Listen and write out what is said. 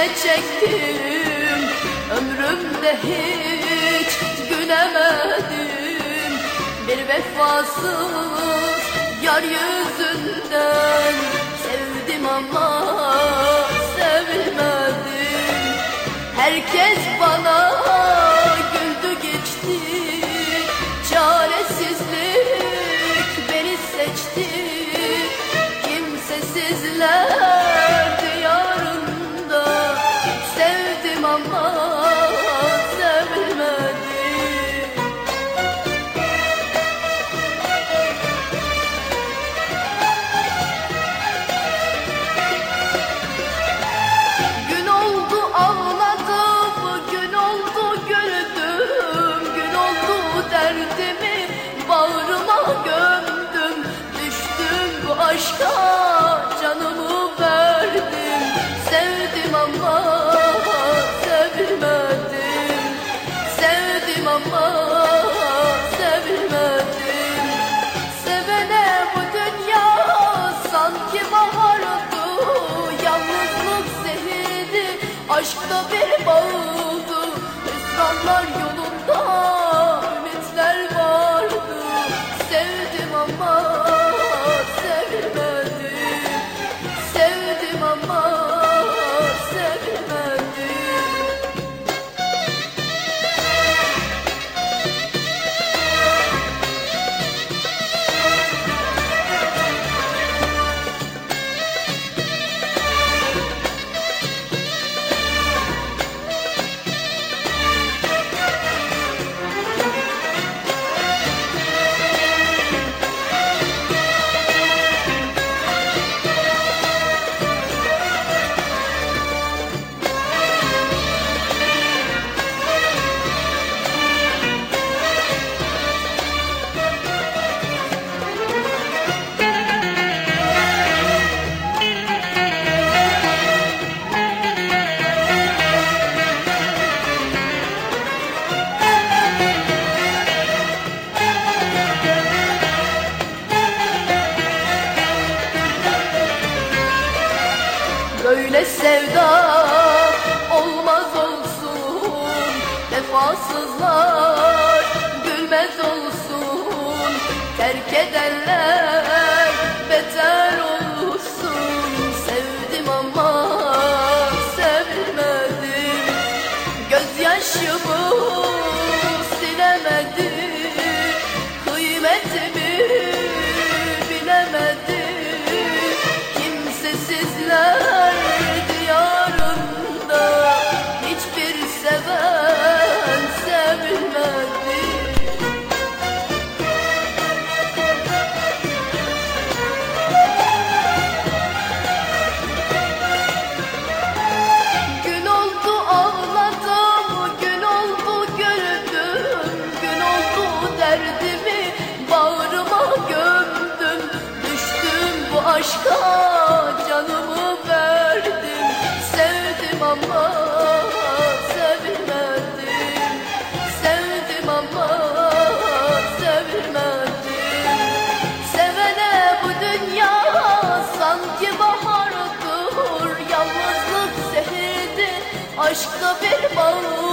çile çektim. Ömrümde hiç gülemedim. Bir vefasız yar yüzünden Sevdim ama sevilmedim Herkes bana güldü geçti. Çaresizlik beni seçti. Kimsesizler aşka canımı verdim. Sevdim ama sevilmedim Sevdim ama sevilmedim Sevene bu dünya sanki bahardı Yalnızlık zehirdi, aşkta bir bağıldı Hüsranlar yolunda ümitler vardı. Sevdim ama Vefasızlar gülmez olsun Terk edenler Yalnızlık zehirdi, aşkta bir bağıldı Hüsranlar yolu